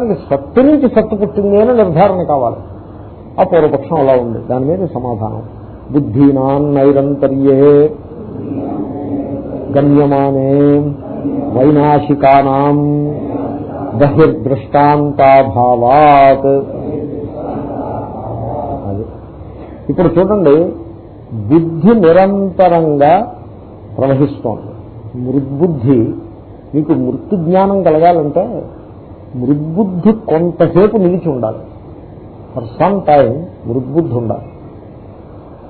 దానికి సత్తు నుంచి సత్తు పుట్టింది అని నిర్ధారణ కావాలి. ఆ పూర్వపక్షం అలా ఉంది. దాని మీద సమాధానం. బుద్ధీనాన్ నైరంతర్యే గమ్యమానే వైనాశికానాం బహిర్దృష్టాంతాభావాత్. అది. ఇప్పుడు చూడండి బుద్ధి నిరంతరంగా ప్రవహిస్తోంది. మృద్బుద్ధి మీకు మృత్యు జ్ఞానం కలగాలంటే మృద్బుద్ధి కొంతసేపు నిలిచి ఉండాలి. ఫర్ సమ్ టైం మృద్బుద్ధి ఉండాలి.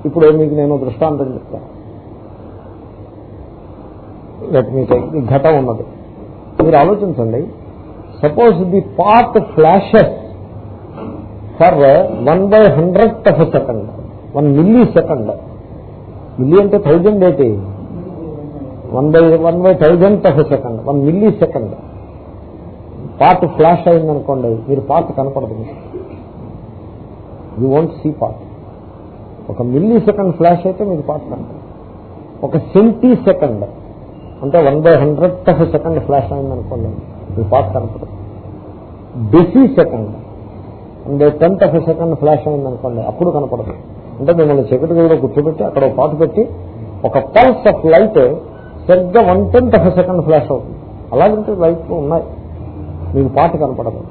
ఇప్పుడు మీకు నేను దృష్టాంతం చెప్తాను. లెట్ మీ టేక్ ఈ ఘటం ఉన్నది. మీరు ఆలోచించండి. Suppose the part flashes for one by hundred of second one millisecond milli అంటే థౌజండ్ అయితే one by one by thousand of second one millisecond part flash అయిందనుకోండి మీరు పార్ట్ కనపడదు. యూ వాంట్ సీ పార్ట్ ఒక మిల్లీ సెకండ్ ఫ్లాష్ అయితే మీకు part కనపడదు. ఒక సెంటీ సెకండ్ అంటే one by hundred of second flash అయిందనుకోండి మీరు పార్ట్ కనపడదు. డెసీ సెకండ్ అంటే టెన్త్ ఆఫ్ సెకండ్ ఫ్లాష్ అయిందనుకోండి అప్పుడు కనపడదు. అంటే మిమ్మల్ని చీకటి కూడా కూర్చోబెట్టి అక్కడ పాటు పెట్టి ఒక పల్స్ ఆఫ్ లైట్ సరిగ్గా one tenth of second flash అవుతుంది. అలాగంటే లైట్లు ఉన్నాయి. మీకు పాట కనపడదు.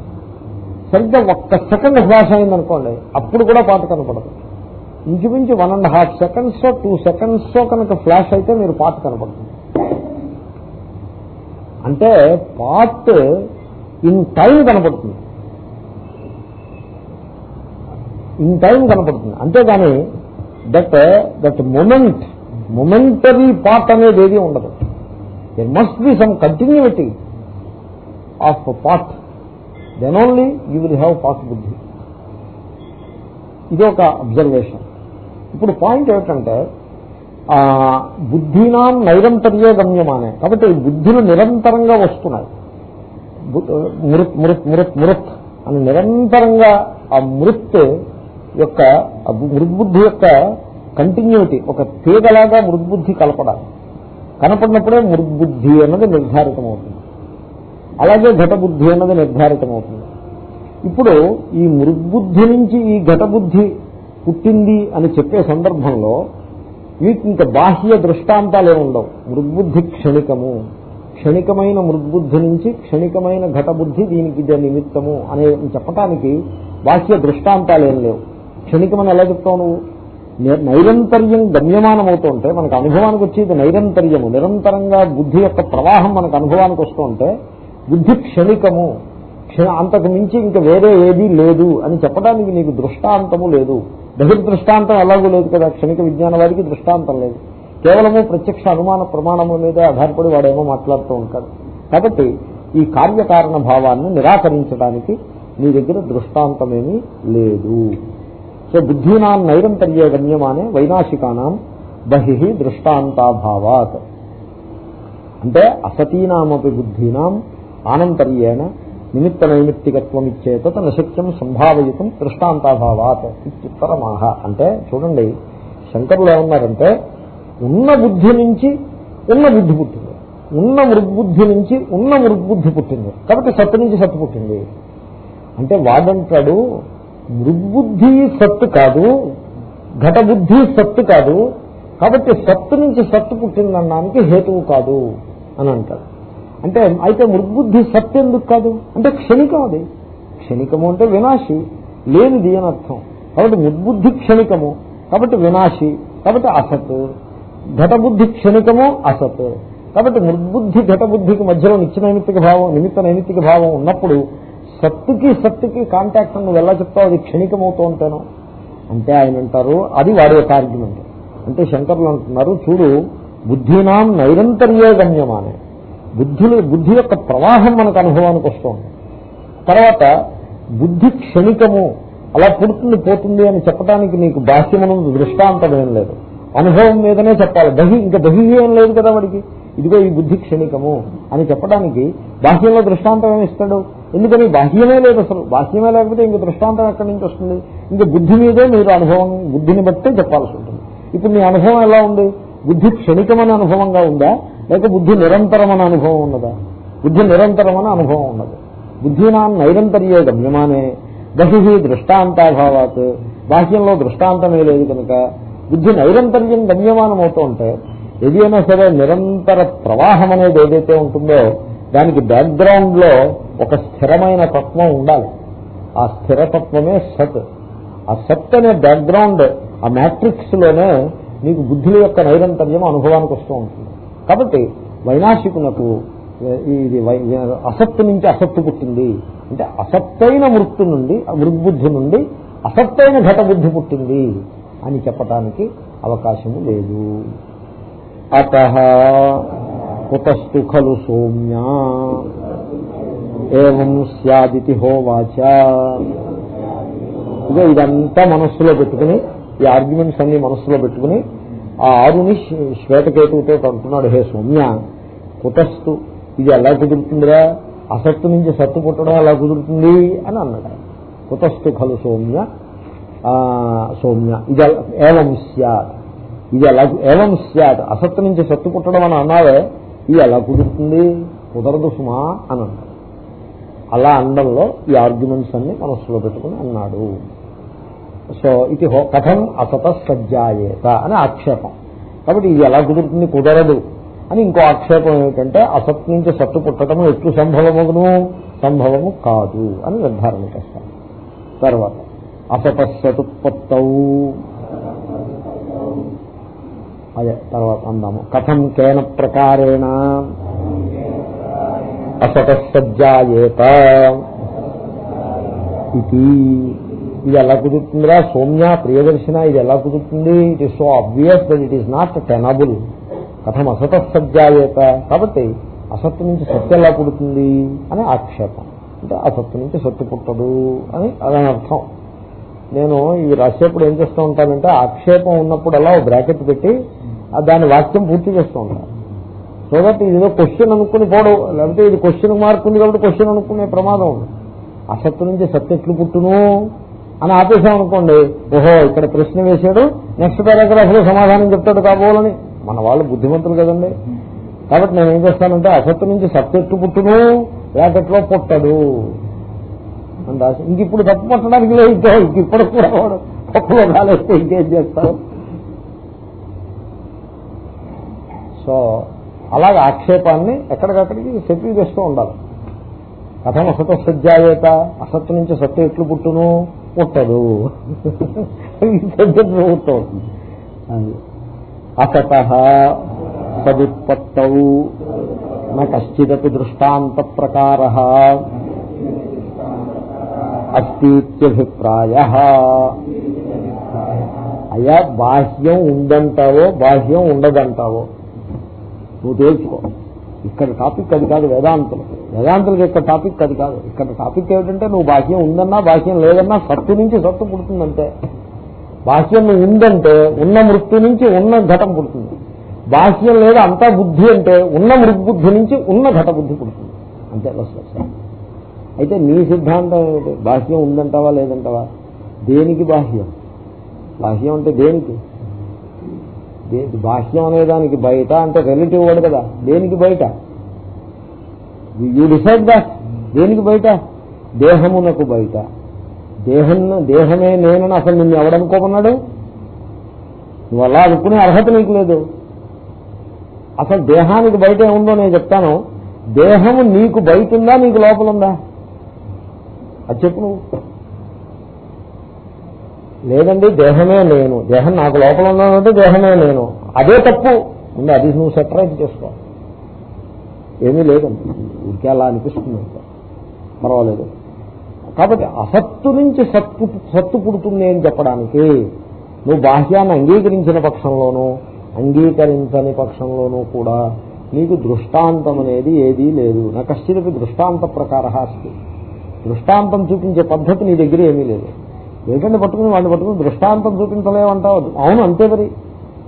సరిగ్గా ఒక్క సెకండ్ ఫ్లాష్ అయిందనుకోండి అప్పుడు కూడా పాట కనపడదు. ఇంచుమించు one and half seconds two seconds కనుక ఫ్లాష్ అయితే మీరు పాట కనపడుతుంది. అంటే పార్ట్ ఇన్ టైం కనపడుతుంది. ఇన్ టైం కనపడుతుంది. అంతేగాని that that moment momentary part అనేది ఏది ఉండదు. There must be some continuity of part then only you will have part బుద్ధి ఇది ఒక అబ్జర్వేషన్ ఇప్పుడు పాయింట్ ఏమిటంటే ఆ, బుద్ధినాం నైరంతర్యే గమ్యమానే. కాబట్టి బుద్ధులు నిరంతరంగా వస్తున్నాయి. మృత్ మృత్ మృత్ మృత్ అని నిరంతరంగా ఆ మృత్ యొక్క మృద్బుద్ధి యొక్క కంటిన్యూటీ ఒక తీగలాగా మృద్బుద్ధి కలపడాలి. కనపడినప్పుడే మృద్బుద్ధి అన్నది నిర్ధారితమవుతుంది. అలాగే ఘటబుద్ధి అన్నది నిర్ధారితమవుతుంది. ఇప్పుడు ఈ మృద్బుద్ధి నుంచి ఈ ఘటబుద్ధి పుట్టింది అని చెప్పే సందర్భంలో వీటికి ఇంకా బాహ్య దృష్టాంతాలు ఏముండవు మృద్బుద్ధి క్షణికము. క్షణికమైన మృద్బుద్ధి నుంచి క్షణికమైన ఘటబుద్ధి దీనికి ఇదే నిమిత్తము అనే చెప్పటానికి బాహ్య దృష్టాంతాలు ఏం లేవు. క్షణికమని ఎలా చెప్తావు నువ్వు? నైరంతర్యం గమ్యమానం అవుతుంటే మనకు అనుభవానికి వచ్చేది నైరంతర్యము. నిరంతరంగా బుద్ధి యొక్క ప్రవాహం మనకు అనుభవానికి వస్తుంటే బుద్ధి క్షణికము. క్షణ అంతకు మించి ఇంకా వేరే ఏదీ లేదు అని చెప్పడానికి నీకు దృష్టాంతము లేదు. బహిర్దృష్టాంతం ఎలాగూ లేదు కదా క్షణిక విజ్ఞానవాదికి దృష్టాంతం లేదు. కేవలము ప్రత్యక్ష అనుమాన ప్రమాణము మీదే ఆధారపడి వాడేమో మాట్లాడుతూ ఉంటాడు. కాబట్టి ఈ కార్యకారణ భావాన్ని నిరాకరించడానికి నీ దగ్గర దృష్టాంతమేమీ లేదు. సో బుద్ధీనాం నైరంతర్య గమ్యమానే వైనాశికానాం బహి దృష్టాంతాభావాత్. అంటే అసతీనామపి బుద్ధీనాం ఆనంతర్యేణ నిమిత్త నైమిత్తికత్వం ఇచ్చేత సత్యం సంభావయుతం దృష్టాంతాభావాత్ ఇత్యుత్తరమాహ. అంటే చూడండి శంకరులు ఏమన్నారంటే ఉన్న బుద్ధి నుంచి ఉన్న బుద్ధి పుట్టింది. ఉన్న మృగ్బుద్ధి నుంచి ఉన్న మృగ్బుద్ధి పుట్టింది. కాబట్టి సత్తు నుంచి సత్తు పుట్టింది. అంటే వాడంటాడు మృగ్బుద్ధి సత్తు కాదు ఘటబుద్ధి సత్తు కాదు కాబట్టి సత్తు నుంచి సత్తు పుట్టిందనడానికి హేతువు కాదు అని అంటాడు. అంటే అయితే మృగ్బుద్ధి సత్ ఎందుకు కాదు. అంటే క్షణికం అది. క్షణికము అంటే వినాశి. లేనిది అని అర్థం. కాబట్టి మృద్బుద్ధి క్షణికము. కాబట్టి వినాశి. కాబట్టి అసత్. ఘటబుద్ధి క్షణికము అసత్. కాబట్టి మృద్బుద్ధి ఘటబుద్ధికి మధ్యలో నిత్య నైమిత్తిక భావం నిమిత్త నైమిత్తిక భావం ఉన్నప్పుడు సత్తుకి సత్తుకి కాంటాక్ట్ నువ్వు ఎలా చెప్తావు? అది క్షణికమవుతూ ఉంటాను అంటే ఆయన అంటారు అది వాడి యొక్క ఆర్గ్యుమెంట్ అంటే శంకర్లు అంటున్నారు చూడు బుద్ధినాం నైరంతర్యే గమ్యమానే బుద్ధిని బుద్ధి యొక్క ప్రవాహం మనకు అనుభవానికి వస్తుంది తర్వాత బుద్ధి క్షణికము అలా పుడుతుంది పోతుంది అని చెప్పడానికి నీకు బాహ్యమును దృష్టాంతం ఏం లేదు. అనుభవం మీదనే చెప్పాలి. బహి ఇంకా దహి ఏం లేదు కదా వాడికి? ఇదిగో ఈ బుద్ధి క్షణికము అని చెప్పడానికి బాహ్యంలో దృష్టాంతం ఏమి ఇస్తాడు? ఎందుకని బాహ్యమే లేదు అసలు. బాహ్యమే లేకపోతే ఇంక దృష్టాంతం ఎక్కడి నుంచి వస్తుంది? ఇంకా బుద్ధి మీదే మీరు అనుభవం బుద్ధిని బట్టే చెప్పాల్సి ఉంటుంది. ఇప్పుడు నీ అనుభవం ఎలా ఉంది? బుద్ధి క్షణికమైన అనుభవంగా ఉందా? లేక బుద్ధి నిరంతరమైన అనుభవం ఉన్నదా? బుద్ధి నిరంతరమైన అనుభవం ఉన్నది. బుద్ధినాం నైరంతర్యే గమ్యమానే. బహి దృష్టాంతాభావాత్. బాహ్యంలో దృష్టాంతమే లేదు కనుక బుద్ధి నైరంతర్యం గమ్యమానం అవుతూ ఉంటే ఏదైనా సరే నిరంతర ప్రవాహం అనేది ఏదైతే ఉంటుందో దానికి బ్యాక్గ్రౌండ్లో ఒక స్థిరమైన తత్వం ఉండాలి. ఆ స్థిరతత్వమే సత్. ఆ సత్ అనే బ్యాక్గ్రౌండ్ ఆ మ్యాట్రిక్స్లోనే మీకు బుద్ధుల యొక్క నైరంతర్యం అనుభవానికి వస్తూ ఉంటుంది. కాబట్టి వైనాశికునకు ఇది అసత్తు నుంచి అసత్తు పుట్టింది. అంటే అసత్తైన మృత్తు నుండి మృద్బుద్ధి నుండి అసత్తైన ఘటబుద్ధి పుట్టింది అని చెప్పటానికి అవకాశము లేదు. అత కుతస్తు ఖలు సౌమ్య. ఏం సదితి హోవాచ ఇదో ఇదంతా మనస్సులో పెట్టుకుని ఈ ఆర్గ్యుమెంట్స్ అన్ని మనస్సులో పెట్టుకుని ఆ ఆరుని శ్వేతకేతువుతో అంటున్నాడు హే సౌమ్య కుతస్తు ఇది ఎలా కుదురుతుందిరా? అసత్తు నుంచి సత్తు పుట్టడం ఎలా కుదురుతుంది? అని అన్నాడు కుతస్థు ఖలు సౌమ్య సౌమ్య ఇది ఏవం సత్ ఇది ఎలా ఏవం సత్ అసత్తు నుంచి సత్తు పుట్టడం అని అన్నావే ఇది ఎలా కుదురుతుంది? కుదరదు సుమా అని అన్నాడు. అలా అండంలో ఈ ఆర్గ్యుమెంట్స్ అన్ని మనస్సులో పెట్టుకుని అన్నాడు. సో ఇది కథం అసత సజ్జాయేత అని ఆక్షేపం. కాబట్టి ఇది ఎలా కుదురుతుంది? కుదరదు. అని ఇంకో ఆక్షేపం ఏమిటంటే అసత్ నుంచి సత్తు పుట్టడం ఎట్లు సంభవమును సంభవము కాదు అని నిర్ధారణ చేస్తాం తర్వాత అసతత్సతుత్పత్తవు అదే తర్వాత అందాము. కథం కేన ప్రకారేణ. అసతసజ్జాయేత ఇది. ఇది ఎలా కుదురుతుందిరా? సౌమ్య ప్రియదర్శన ఇది ఎలా కుదురుతుంది? It is so obvious that it is not tenable కథం అసతసజ్జాయేత. కాబట్టి అసత్తు నుంచి సత్తు ఎలా పుడుతుంది అని ఆక్షేపం. అంటే అసత్తు నుంచి సత్తు పుట్టదు అని అదని అర్థం నేను ఇవి రాసేప్పుడు ఏం చేస్తూ ఉంటానంటే ఆక్షేపం ఉన్నప్పుడు అలా బ్రాకెట్ పెట్టి దాని వాక్యం పూర్తి చేస్తూ ఉంటాను. సో దట్ ఇదేదో క్వశ్చన్ అనుకుని పోవడం లేకపోతే ఇది క్వశ్చన్ మార్క్ ఉంది కాబట్టి క్వశ్చన్ అనుకునే ప్రమాదం ఉంది. అసత్తు నుంచి సత్తు ఎట్లు పుట్టును? అని ఆపేసాం అనుకోండి ఓహో ఇక్కడ ప్రశ్న వేశాడు నెక్స్ట్ పారాగ్రాఫ్లో సమాధానం చెప్తాడు కాబోలని. మన వాళ్ళు బుద్ధిమంతులు కదండి. కాబట్టి నేను ఏం చేస్తానంటే అసత్తు నుంచి సత్తు ఎట్లు పుట్టును బ్రాకెట్లో పుట్టడు అని రాసి ఇంక ఇప్పుడు తప్పు పట్టడానికి లేదు ఇంక ఇప్పుడు కూడా వాడు తప్పులో కాలేస్తే ఇంకేం చేస్తాడు? సో అలాగే ఆక్షేపాన్ని ఎక్కడికక్కడికి సెటిల్ చేస్తూ ఉండాలి. కథం అసత సజ్జాయేత అసత్తు నుంచి సత్తు ఎట్లు పుట్టును పుట్టదు. పుట్టవుతుంది అసత సదుత్పత్తౌ నశ్చిదపి దృష్టాంత ప్రకార అస్తిభిప్రాయ అయ్యా బాహ్యం ఉందంటావో బాహ్యం ఉండదంటావో. నువ్వు తెలుసుకో ఇక్కడ టాపిక్ అది కాదు వేదాంతులు. వేదాంతులకి ఇక్కడ టాపిక్ అది కాదు. ఇక్కడ టాపిక్ ఏమిటంటే నువ్వు బాహ్యం ఉందన్నా బాహ్యం లేదన్నా సత్తు నుంచి సత్తు పుడుతుందంటే. బాహ్యం ఉందంటే ఉన్న మృత్యు నుంచి ఉన్న ఘటం పుడుతుంది. బాహ్యం లేదు అంతా బుద్ధి అంటే ఉన్న మృగ్బుద్ధి నుంచి ఉన్న ఘట బుద్ధి పుడుతుంది. అంతే అయితే నీ సిద్ధాంతం ఏమిటి? బాహ్యం ఉందంటావా లేదంటావా? దేనికి బాహ్యం? బాహ్యం అంటే దేనికి? బాహ్యం అనేదానికి బయట అంటే రిలేటివ్ వర్డ్ కదా. దేనికి బయట? యూ డిసైడ్ దాట్ దేనికి బయట? దేహమునకు బయట. దేహం దేహమే నేనని అసలు నిన్ను ఎవడనుకోమన్నాడు నువ్వు అలా అనుకునే అర్హత నీకు లేదు. అసలు దేహానికి బయట ఏముందో నేను చెప్తాను. దేహము నీకు బయట ఉందా నీకు లోపలుందా అది చెప్పు నువ్వు. లేదండి దేహమే నేను. దేహం నాకు లోపల ఉన్నానంటే దేహమే నేను. అదే తప్పు. ఉంది అది నువ్వు సెపరేట్ చేసుకో. ఏమీ లేదండి ఇంకే అలా అనిపిస్తుంది. పర్వాలేదు. కాబట్టి అసత్తు నుంచి సత్తు సత్తు పుడుతుంది అని చెప్పడానికి నువ్వు బాహ్యాన్ని అంగీకరించిన పక్షంలోనూ అంగీకరించని పక్షంలోనూ కూడా నీకు దృష్టాంతం అనేది ఏదీ లేదు. నా కశ్చితపి దృష్టాంత ప్రకార అస్తి. దృష్టాంతం చూపించే పద్ధతి నీ దగ్గర ఏమీ లేదు. ఏంటంటే పట్టుకుని వాడిని పట్టుకుని దృష్టాంతం చూపించలేమంటావు. అవును అంతే మరి.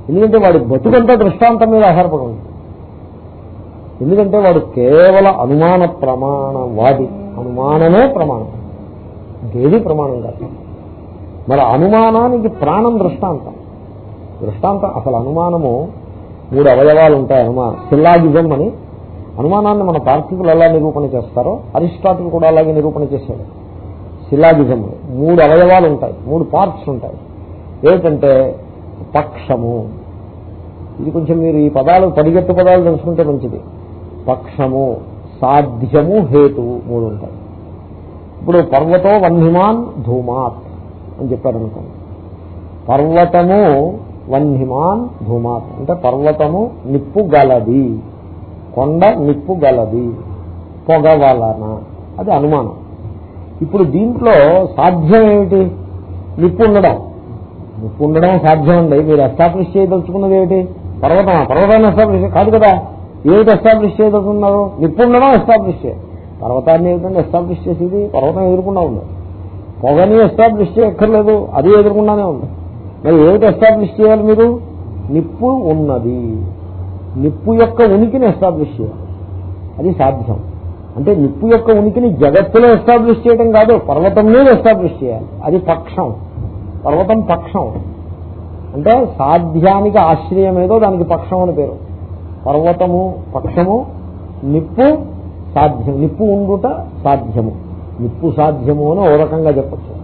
ఎందుకంటే వాడి బతుకంతా దృష్టాంతం మీద ఆధారపడి ఎందుకంటే వాడు కేవల అనుమాన ప్రమాణం వాడి అనుమానమే ప్రమాణం. ఇంకేది ప్రమాణం కాదు. మరి అనుమానానికి ప్రాణం దృష్టాంతం. దృష్టాంతం అసలు అనుమానము మూడు అవయవాలు ఉంటాయి అనుమానం. సిల్లాగిజం అని. అనుమానాన్ని మన పార్థికులు ఎలా నిరూపణ చేస్తారో అరిస్టాటిల్ కూడా అలాగే నిరూపణ చేశాడు. శిలాజిజములు మూడు అవయవాలు ఉంటాయి మూడు పార్ట్స్ ఉంటాయి. ఏమిటంటే పక్షము. ఇది కొంచెం మీరు ఈ పదాలు పడిగట్టు పదాలు తెలుసుకుంటే మంచిది. పక్షము సాధ్యము హేతువు మూడు ఉంటాయి ఇప్పుడు పర్వతో వన్హిమాన్ ధూమాత్ అని చెప్పారు అనుకోండి పర్వతము వన్హిమాన్ ధూమాత్. అంటే పర్వతము నిప్పు గలది. కొండ నిప్పు గలది. పొగ వలన. అది అనుమానం. ఇప్పుడు దీంట్లో సాధ్యం ఏమిటి? నిప్పు ఉండడం. నిప్పు ఉండడం సాధ్యం అండి. మీరు ఎస్టాబ్లిష్ చేయదలుచుకున్నది ఏమిటి? పర్వతం. పర్వతాన్ని ఎస్టాబ్లిష్ కాదు కదా? ఏమిటి ఎస్టాబ్లిష్ చేయదలుచుకున్నారు? నిప్పు ఉండడం ఎస్టాబ్లిష్ చేయాలి పర్వతాన్ని ఏమిటంటే ఎస్టాబ్లిష్ చేసేది? పర్వతం ఎదుర్కొన్నా ఉంది. పొగని ఎస్టాబ్లిష్ చేయక్కర్లేదు. అది ఎదుర్కొన్నానే ఉంది. మరి ఏమిటి ఎస్టాబ్లిష్ చేయాలి మీరు? నిప్పు ఉన్నది. నిప్పు యొక్క ఉనికిని ఎస్టాబ్లిష్ చేయాలి. అది సాధ్యం. అంటే నిప్పు యొక్క ఉనికిని జగత్తులో ఎస్టాబ్లిష్ చేయడం కాదు పర్వతం మీద ఎస్టాబ్లిష్ చేయాలి. అది పక్షం. పర్వతం పక్షం. అంటే సాధ్యానికి ఆశ్రయం ఏదో దానికి పక్షం అని పేరు. పర్వతము పక్షము నిప్పు సాధ్యం నిప్పు ఉండుట సాధ్యము. నిప్పు సాధ్యము అని ఓ రకంగా చెప్పచ్చు.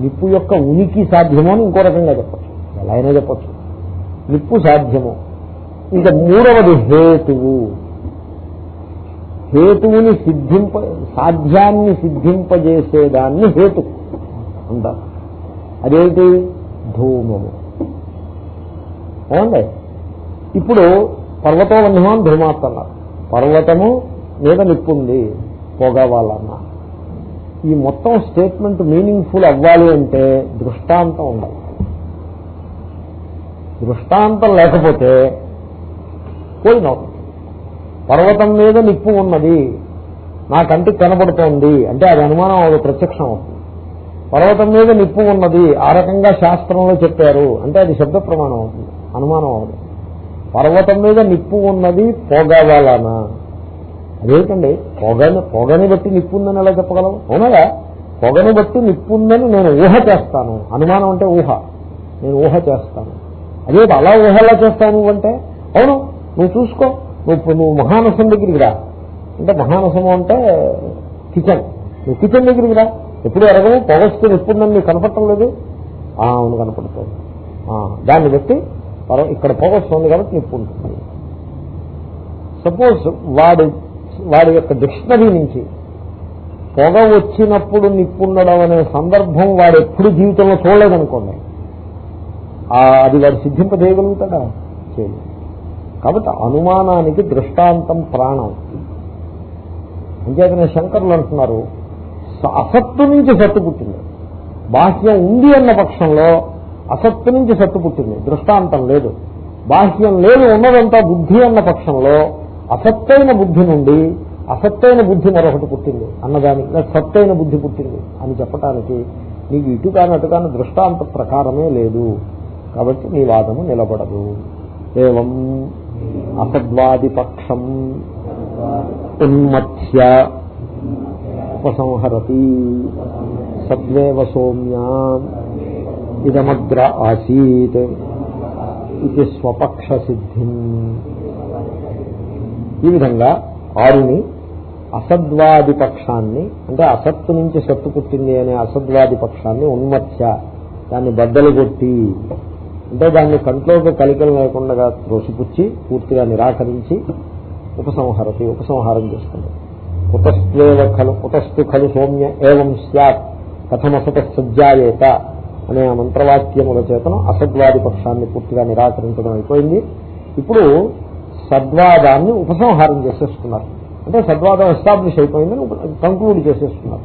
నిప్పు యొక్క ఉనికి సాధ్యము అని ఇంకో రకంగా చెప్పచ్చు. ఎలా అయినా చెప్పచ్చు. నిప్పు సాధ్యము. ఇంకా మూడవది హేతువు. హేతువుని సిద్ధింప సాధ్యాన్ని సిద్ధింపజేసేదాన్ని హేతు అంటారు అదేంటి ధూమము. అవునండి ఇప్పుడు పర్వతం వన్యమాన్ ధూమాత్ అన్నారు పర్వతము మీద నిప్పుంది పొగవాలన్నా ఈ మొత్తం స్టేట్మెంట్ మీనింగ్ఫుల్ అవ్వాలి అంటే దృష్టాంతం ఉండాలి. దృష్టాంతం లేకపోతే పోయినవుతుంది పర్వతం మీద నిప్పు ఉన్నది. నా కంటికి కనబడుతోంది. అంటే అది అనుమానం అది ప్రత్యక్షం అవుతుంది. పర్వతం మీద నిప్పు ఉన్నది. ఆ రకంగా శాస్త్రంలో చెప్పారు. అంటే అది శబ్ద ప్రమాణం అవుతుంది. అనుమానం అవుతుంది పర్వతం మీద నిప్పు ఉన్నది పొగవలన. అదేంటండి పొగని పొగని బట్టి నిప్పు ఉందని ఎలా చెప్పగలం? అవునగా పొగని బట్టి నిప్పు ఉందని నేను ఊహ చేస్తాను. అనుమానం అంటే ఊహ. నేను ఊహ చేస్తాను. అదే అలా ఊహ ఎలా చేస్తాను అంటే అవును నువ్వు చూసుకో. నువ్వు నువ్వు మహానసం దగ్గరికి రా. అంటే మహానసము అంటే కిచెన్. నువ్వు కిచెన్ దగ్గరికి రా. ఎప్పుడు ఎరగవు పొగస్తూ నిప్పుందని నీకు కనపడటం లేదు. ఆ, అవును కనపడుతుంది ఆ, దాన్ని బట్టి ఇక్కడ పొగస్తుంది కాబట్టి నిప్పు ఉంటుంది సపోజ్ వాడి వాడి యొక్క డిక్షనరీ నుంచి పొగ వచ్చినప్పుడు నిప్పుండడం అనే సందర్భం వాడు ఎప్పుడు జీవితంలో చూడలేదనుకోండి. అది వాడు సిద్ధింపజేయగలుగుతాడా? చేయలేదు కాబట్టి అనుమానానికి దృష్టాంతం ప్రాణం. అంచేతనే శంకరులు అంటున్నారు స- అసత్తు నుంచి సత్తు పుట్టింది. బాహ్యం ఉంది అన్న పక్షంలో అసత్తు నుంచి సత్తు పుట్టింది. దృష్టాంతం లేదు. బాహ్యం లేదు ఉన్నదంతా బుద్ధి అన్న పక్షంలో అసత్తైన బుద్ధి నుండి అసత్తైన బుద్ధి మరొకటి పుట్టింది. అన్నదానికి లేదా సత్తైన బుద్ధి పుట్టింది అని చెప్పటానికి నీకు ఇటు కాని అటు కాని దృష్టాంత ప్రకారమే లేదు. కాబట్టి నీ వాదము నిలబడదు. ఏవం అసద్వాదిపక్షం ఉన్మత్య ఉపసంహరతి సద్వేవ సోమ్యా ఇదమగ్ర ఆసీత్ ఇది స్వపక్ష సిద్ధిం ఈ విధంగా ఆరుని అసద్వాది పక్షాన్ని అంటే అసత్తు నుంచి సత్తు పుట్టింది అనే అసద్వాది పక్షాన్ని ఉన్మత్య దాన్ని బద్దలు కొట్టి అంటే దాన్ని కంట్లోకి కలికలు లేకుండా త్రోసిపుచ్చి పూర్తిగా నిరాకరించి ఉపసంహరతి ఉపసంహారం చేసుకుంది కుతస్త్వేవ ఖలు కుతస్థు ఖలు సౌమ్య ఏవం సత్ కథమసత సజ్జాయేత అనే మంత్రవాక్యముల చేతను అసద్వాది పక్షాన్ని పూర్తిగా నిరాకరించడం అయిపోయింది. ఇప్పుడు సద్వాదాన్ని ఉపసంహారం చేసేసుకున్నారు అంటే సద్వాదం ఎస్టాబ్లిష్ అయిపోయిందని కంక్లూడ్ చేసేసుకున్నారు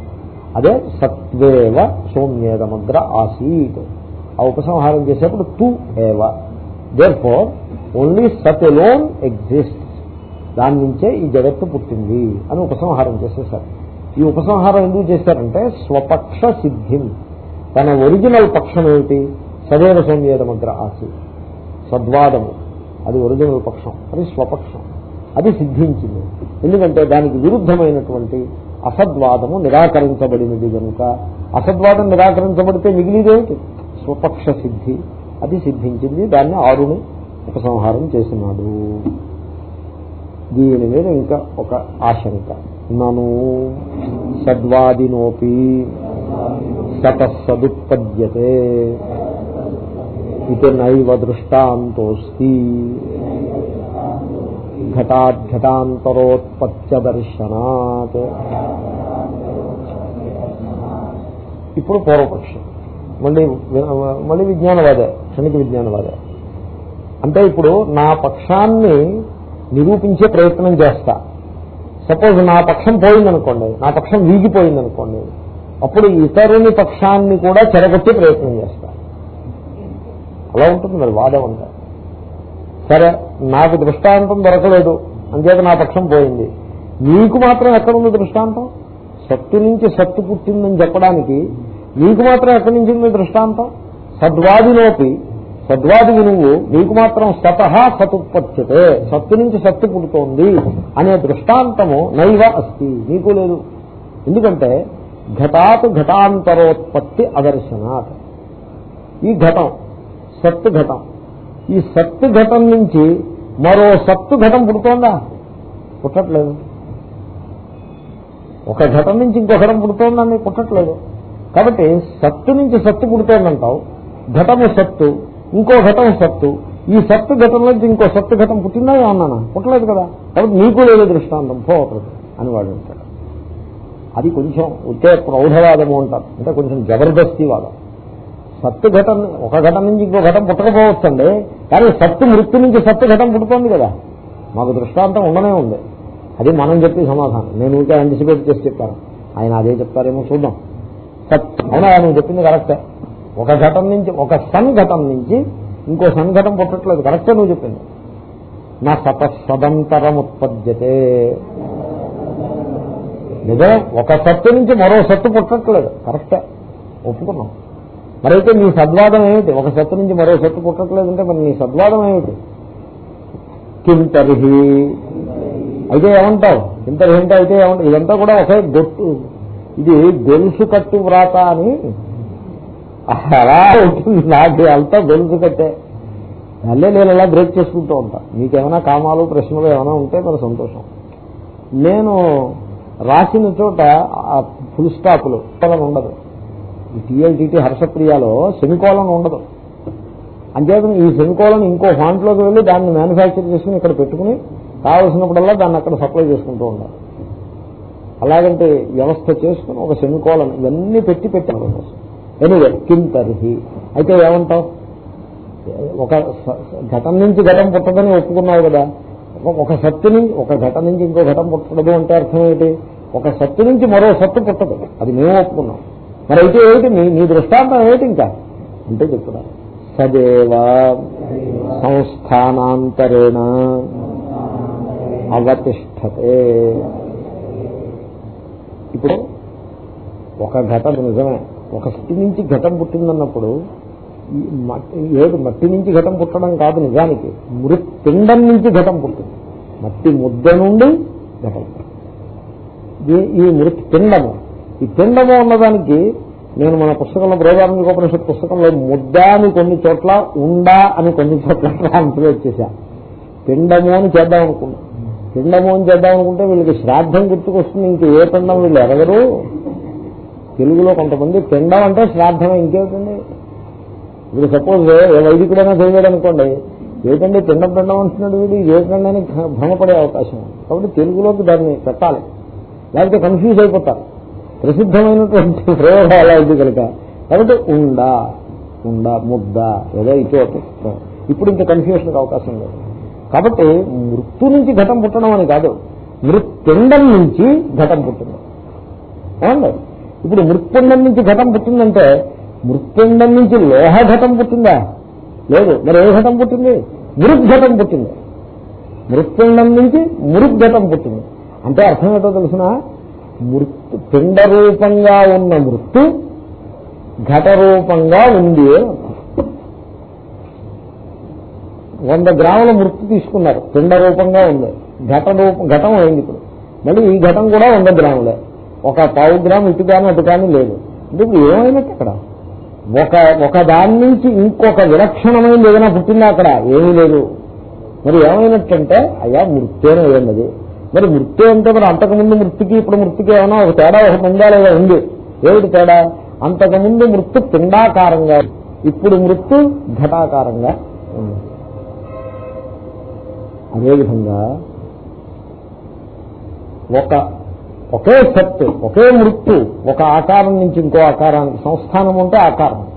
అదే సత్వేవ సౌమ్యేదమగ్ర ఆసీత్. ఆ ఉపసంహారం చేసేప్పుడు తు ఏవ. దేర్ ఫోర్ ఓన్లీ సత్ లోన్ ఎగ్జిస్ట్ దాని నుంచే ఈ జగత్తు పుట్టింది అని ఉపసంహారం చేసేసారు. ఈ ఉపసంహారం ఎందుకు చేశారంటే స్వపక్ష సిద్ధిం. తన ఒరిజినల్ పక్షం ఏమిటి? సదేవ సౌమ్యేదమగ్ర ఆసి. సద్వాదము. అది ఒరిజినల్ పక్షం. అది స్వపక్షం. అది సిద్ధించింది. ఎందుకంటే దానికి విరుద్ధమైనటువంటి అసద్వాదము నిరాకరించబడినది కనుక అసద్వాదం నిరాకరించబడితే మిగిలిదేమిటి స్వపక్ష సిద్ధి. అది సిద్ధించింది. దాన్ని ఆరుని ఉపసంహారం చేసినాడు. దీని మీద ఇంకా ఒక ఆశంక. నను సద్వాదినోపి సతసదుత్పద్యతే ఇది నైవ దృష్టాంతోస్తి. ఘటాఘటాంతరోత్పత్త్యదర్శనాత్ ఇప్పుడు పూర్వపక్షం. మళ్ళీ మళ్ళీ విజ్ఞానవాదే క్షణిక విజ్ఞానవాదే. అంటే ఇప్పుడు నా పక్షాన్ని నిరూపించే ప్రయత్నం చేస్తా. సపోజ్ నా పక్షం పోయిందనుకోండి నా పక్షం వీగిపోయిందనుకోండి అప్పుడు ఇతరుని పక్షాన్ని కూడా చెరగొట్టే ప్రయత్నం చేస్తా. అలా ఉంటుంది మరి వాదం అంటే సరే నాకు దృష్టాంతం దొరకలేదు అంచేత నా పక్షం పోయింది. నీకు మాత్రం ఎక్కడుంది దృష్టాంతం? సత్తు నుంచి సత్తు పుట్టిందని చెప్పడానికి నీకు మాత్రం ఎక్కడి నుంచి మీ దృష్టాంతం? సద్వాదిలోపి సద్వాదివి నువ్వు నీకు మాత్రం సతహా సతుత్పత్యతే సత్తు నుంచి సత్తు పుడుతోంది అనే దృష్టాంతము నైవ అస్తి. నీకు లేదు. ఎందుకంటే ఘటాత్ ఘటాంతరోత్పత్తి అదర్శనాత్. ఈ ఘటం సత్తు ఘటం. ఈ సత్తు ఘటం నుంచి మరో సత్తు ఘటం పుడుతోందా? పుట్టట్లేదు. ఒక ఘటం నుంచి ఇంకో ఘటం పుడుతోందని పుట్టట్లేదు. కాబట్టి సత్తు నుంచి సత్తు పుడుతోందంటావు ఘటము సత్తు ఇంకో ఘటం సత్తు. ఈ సత్తు ఘటం నుంచి ఇంకో సత్తు ఘటం పుట్టిందా అన్నానా పుట్టలేదు కదా. కాబట్టి నీకు లేదు దృష్టాంతం. పోవట్లేదు అని వాడు ఉంటాడు అది కొంచెం ఉంటే ప్రౌఢవాదము అంటారు. అంటే కొంచెం జబర్దస్తి వాదం. సత్తు ఘటన ఒక ఘటం నుంచి ఇంకో ఘటం పుట్టకపోవచ్చండి. కానీ సత్తు మృत्यు నుంచి సత్తు ఘటం పుడుతోంది కదా. మాకు దృష్టాంతం ఉండనే ఉంది. అది మనం చెప్పే సమాధానం. నేను ఇంకా యాంటిసిపేట్ చేసి చెప్పాను. ఆయన అదే చెప్తారేమో చూద్దాం. అవునా నువ్వు చెప్పింది కరెక్టే. ఒక ఘటం నుంచి ఒక సన్ ఘటం నుంచి ఇంకో సంఘటం పుట్టట్లేదు. కరెక్టే నువ్వు చెప్పింది. నా సతసదంతరం ఉత్పద్యతే నిజమే ఒక సత్తు నుంచి మరో సత్తు పుట్టట్లేదు. కరెక్టే. ఒప్పుకున్నాం. మరైతే నీ సద్వాదం ఏమిటి? ఒక సత్తు నుంచి మరో సత్తు పుట్టట్లేదు అంటే మరి నీ సద్వాదం ఏమిటి? కింతరిహి. అయితే ఏమంటావు? కింతరిహి అంటే అయితే ఏమంటావు? ఇదంతా కూడా ఒకే గొట్టు ఇది గొలుసు కట్టు వ్రాత అని. అలా ఉంటుంది. నాకు అంతా గొలుసు కట్టే. మళ్ళీ నేను ఇలా బ్రేక్ చేసుకుంటూ ఉంటా. మీకేమైనా కామాలు ప్రశ్నలు ఏమైనా ఉంటే మరి సంతోషం. నేను రాసిన చోట ఫుల్ స్టాప్లు ఉండదు. ఈ టీఎల్టీటీ హర్షప్రియాలో సెమికోలం ఉండదు. అంచేత ఈ సెమికోలం ఇంకో ఫాంట్లోకి వెళ్ళి దాన్ని మ్యానుఫ్యాక్చర్ చేసుకుని ఇక్కడ పెట్టుకుని కావలసినప్పుడల్లా దాన్ని అక్కడ సప్లై చేసుకుంటూ ఉండాలి. అలాగంటే వ్యవస్థ చేసుకుని ఒక సెమికోలం ఇవన్నీ పెట్టి పెట్టాను కోసం ఎనివే కింతర్హి. అయితే ఏమంటావు? ఒక ఘటన నుంచి ఘటం పుట్టదని ఒప్పుకున్నావు కదా. ఒక సత్తు నుంచి ఒక ఘటన నుంచి ఇంకో ఘటం పుట్టదు అంటే అర్థం ఏంటి? ఒక సత్తు నుంచి మరో సత్తు పుట్టదు. అది మేము ఒప్పుకున్నాం. మరి అయితే ఏమిటి? నీ నీ దృష్టాంతం ఏమిటి ఇంకా? అంటే చెప్తున్నా. సదేవ సంస్థానాంతరేణ అవతిష్టతే ఇప్పుడు ఒక ఘటన నిజమే. ఒక స్థితి నుంచి ఘటం పుట్టిందన్నప్పుడు ఏడు మట్టి నుంచి ఘటం పుట్టడం కాదు నిజానికి. మృత్పిండం నుంచి ఘటం పుట్టింది. మట్టి ముద్ద నుండి ఘటం ఈ మృత్పిండము ఈ పిండము ఉన్నదానికి నేను మన పుస్తకంలో బృహదార్మిక ఉపనిషత్ పుస్తకంలో ముద్ద అని కొన్ని చోట్ల ఉండా అని కొన్ని చోట్ల ట్రాన్స్లేట్ చేశా. పిండము అని చేద్దాం అనుకున్నా. పిండము అని చేద్దాం అనుకుంటే వీళ్ళకి శ్రాద్ధం గుర్తుకొస్తుంది. ఇంక ఏ పిండం వీళ్ళు ఎరగరు? తెలుగులో కొంతమంది పిండం అంటే శ్రాద్ధమే. ఇంకేమిటండి? ఇప్పుడు సపోజ్ ఏ వైదికుడైనా చదివాడు అనుకోండి ఏటండి పిండం పిండం అంటున్నాడు వీడు. ఏ అని భ్రమపడే అవకాశం? కాబట్టి తెలుగులోకి దాన్ని పెట్టాలి. లేకపోతే కన్ఫ్యూజ్ అయిపోతారు. ప్రసిద్ధమైనటువంటి ప్రయోగం అలా ఇది కనుక. కాబట్టి ఉండ ఉండ ముద్ద ఏదో ఇటు ఇప్పుడు ఇంకా కన్ఫ్యూషన్కి అవకాశం లేదు. కాబట్టి మృత్తు నుంచి ఘటం పుట్టడం అని కాదు మృత్పిండం నుంచి ఘటం పుట్టింది. ఏమండి? ఇప్పుడు మృత్పిండం నుంచి ఘటం పుట్టిందంటే మృత్పిండం నుంచి లోహ ఘటం పుట్టిందా? లేదు. మరి ఏ ఘటం పుట్టింది? మృద్ఘటం పుట్టింది. మృత్పిండం నుంచి మృద్ఘటం పుట్టింది. అంటే అర్థం ఏంటో తెలిసిన? మృతు పిండ రూపంగా ఉన్న మృత్తు ఘట రూపంగా ఉంది. వంద గ్రాముల మృతి తీసుకున్నారు. పిండ రూపంగా ఉంది. ఘట రూపం ఘటం అయింది ఇప్పుడు. మళ్ళీ ఈ ఘటం కూడా వంద గ్రాములే. ఒక పావు గ్రాము ఇటు కానీ అటు కానీ లేదు. ఇప్పుడు ఏమైనట్టు అక్కడ? ఒక ఒక దాని నుంచి ఇంకొక విలక్షణమైంది ఏదైనా పుట్టిందా అక్కడ? ఏమీ లేదు. మరి ఏమైనట్టంటే అయ్యా మృత్యేనే ఏమది మరి మృత్యు అంటే మరి అంతకుముందు మృతికి ఇప్పుడు మృతికి ఏమైనా ఒక తేడా ఒక ఉందా లేదా ఉంది? ఏమిటి తేడా? అంతకుముందు మృత్యు పిండాకారంగా ఇప్పుడు మృత్యు ఘటాకారంగా ఉంది. అదేవిధంగా ఒక ఒకే సత్తు ఒకే మృత్యు ఒక ఆకారం నుంచి ఇంకో ఆకారానికి సంస్థానం ఉంటే ఆకారం.